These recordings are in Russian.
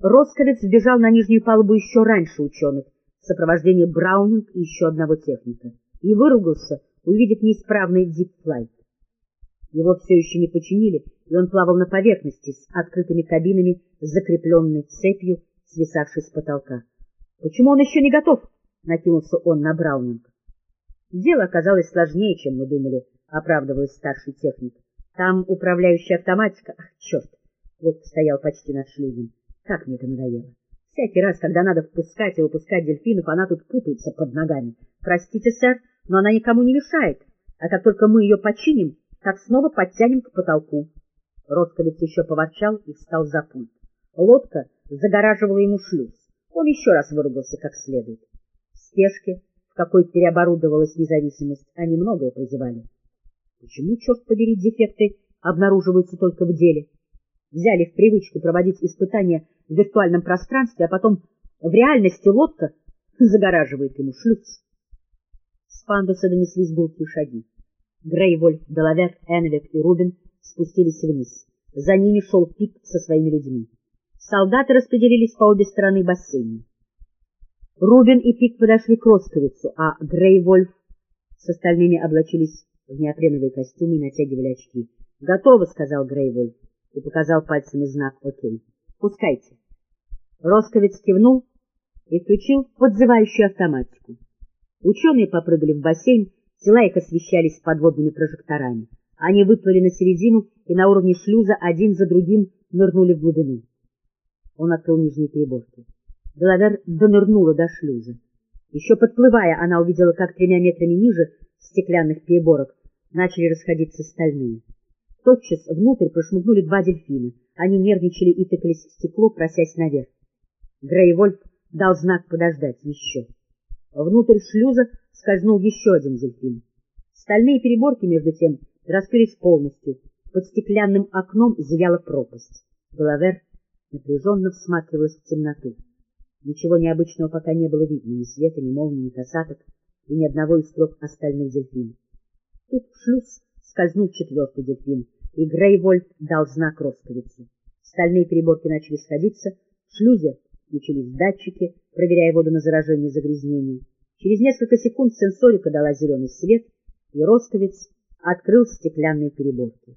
Росковец вбежал на нижнюю палубу еще раньше ученых, в сопровождении Браунинг и еще одного техника, и выругался, увидев неисправный дипфлайт. Его все еще не починили, и он плавал на поверхности с открытыми кабинами, закрепленной цепью, свисавшей с потолка. — Почему он еще не готов? — накинулся он на Браунинг. Дело оказалось сложнее, чем мы думали, — оправдываясь старший техник. Там управляющая автоматика... Ах, черт! Лодка стоял почти над шлюзом. Как мне это надоело. Всякий раз, когда надо впускать и выпускать дельфинов, она тут путается под ногами. Простите, сэр, но она никому не мешает. А как только мы ее починим, так снова подтянем к потолку. Росковец еще поворчал и встал за пульт. Лодка загораживала ему шлюз. Он еще раз выругался как следует. В спешке, в какой переоборудовалась независимость, они многое прозевали. Почему, черт побери, дефекты обнаруживаются только в деле? Взяли в привычку проводить испытания в виртуальном пространстве, а потом в реальности лодка загораживает ему шлюз. С пандуса донеслись гулкие шаги. Грейвольф, Делавер, Энвик и Рубин спустились вниз. За ними шел Пик со своими людьми. Солдаты распределились по обе стороны бассейна. Рубин и Пик подошли к Росковицу, а Грейвольф с остальными облачились в неопреновые костюмы и натягивали очки. — Готово, — сказал Грейвольф и показал пальцами знак «Окей». — Пускайте. Росковец кивнул и включил подзывающую автоматику. Ученые попрыгали в бассейн, тела их освещались подводными прожекторами. Они выплыли на середину и на уровне шлюза один за другим нырнули в глубину. Он открыл нижние переборки. Делавер донырнула до шлюза. Еще подплывая, она увидела, как тремя метрами ниже стеклянных переборок начали расходиться стальные. Тотчас внутрь прошмыгнули два дельфина. Они нервничали и тыкались в стекло, просясь наверх. Грей Вольф дал знак подождать еще. Внутрь шлюза скользнул еще один дельфин. Стальные переборки, между тем, раскрылись полностью. Под стеклянным окном зияла пропасть. Главер напряженно всматривалась в темноту. Ничего необычного пока не было видно, ни света, ни молнии, ни касаток и ни одного из трех остальных дельфинов. Тут в шлюз скользнул четвертый дельфин, и Грейвольф дал знак Росковицу. Стальные переборки начали сходиться, в шлюзе включились датчики, проверяя воду на заражение и загрязнение. Через несколько секунд сенсорика дала зеленый свет, и Росковец открыл стеклянные переборки.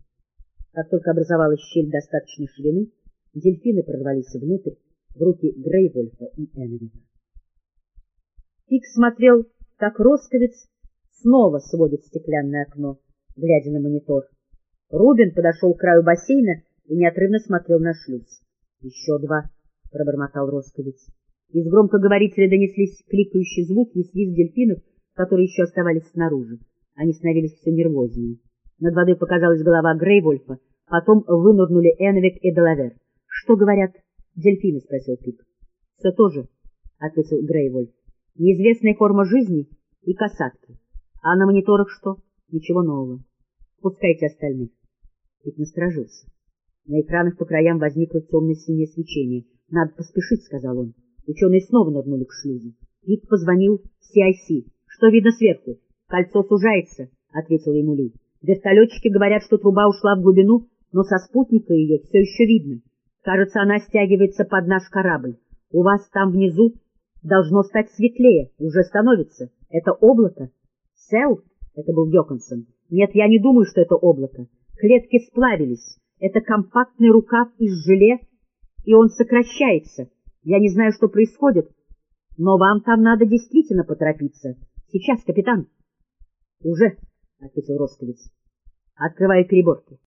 Как только образовалась щель достаточной ширины, дельфины прорвались внутрь, в руки Грейвольфа и Энвика. Пик смотрел, как Росковец снова сводит стеклянное окно, глядя на монитор. Рубин подошел к краю бассейна и неотрывно смотрел на шлюз. — Еще два, — пробормотал Росковец. Из громкоговорителя донеслись кликающие звуки и свист дельфинов, которые еще оставались снаружи. Они становились все нервознее. Над водой показалась голова Грейвольфа, потом вынырнули Энвик и Делавер. — Что говорят дельфины? — спросил Пик. — Все то же, — ответил Грейвольф. — Неизвестная форма жизни и касатки. А на мониторах что? Ничего нового. Пускайте остальных. Пик насторожился. На экранах по краям возникло темно-синее свечение. — Надо поспешить, — сказал он. Ученые снова нырнули к шлюзу. Пик позвонил в CIC. — Что видно сверху? — Кольцо сужается, — ответил ему Ли. Вертолетчики говорят, что труба ушла в глубину, но со спутника ее все еще видно. Кажется, она стягивается под наш корабль. У вас там внизу должно стать светлее, уже становится. Это облако. Сел? Это был Йоконсон. Нет, я не думаю, что это облако. Клетки сплавились. Это компактный рукав из желе, и он сокращается. Я не знаю, что происходит, но вам там надо действительно поторопиться. Сейчас, капитан. — Уже, — ответил Росковец. — Открываю переборки.